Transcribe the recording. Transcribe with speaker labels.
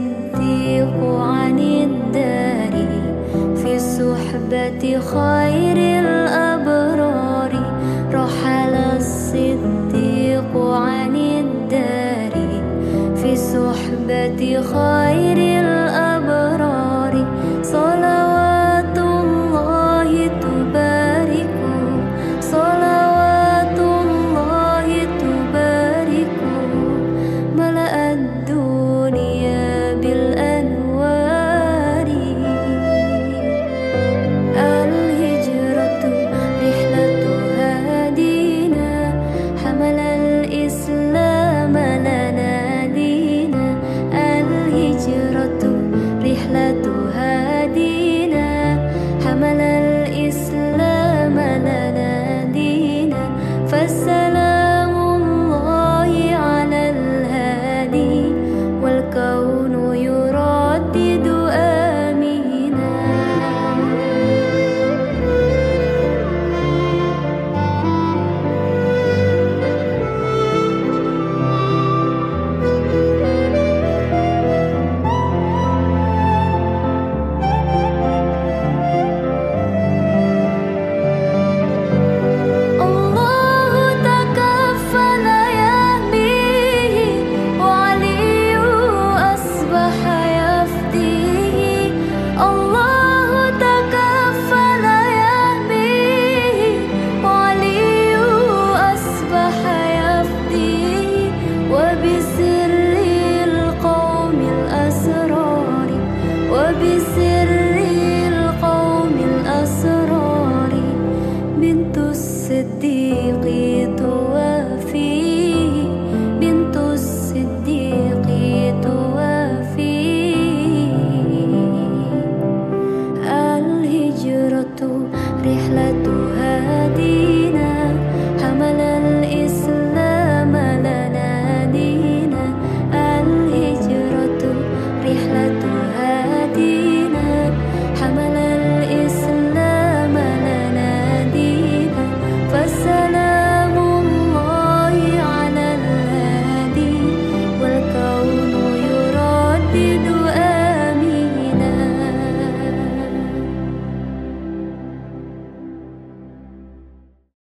Speaker 1: الضيق عن الدار في صحبة خير الأبرار. رحل الصديق عن الدار في صحبة خير said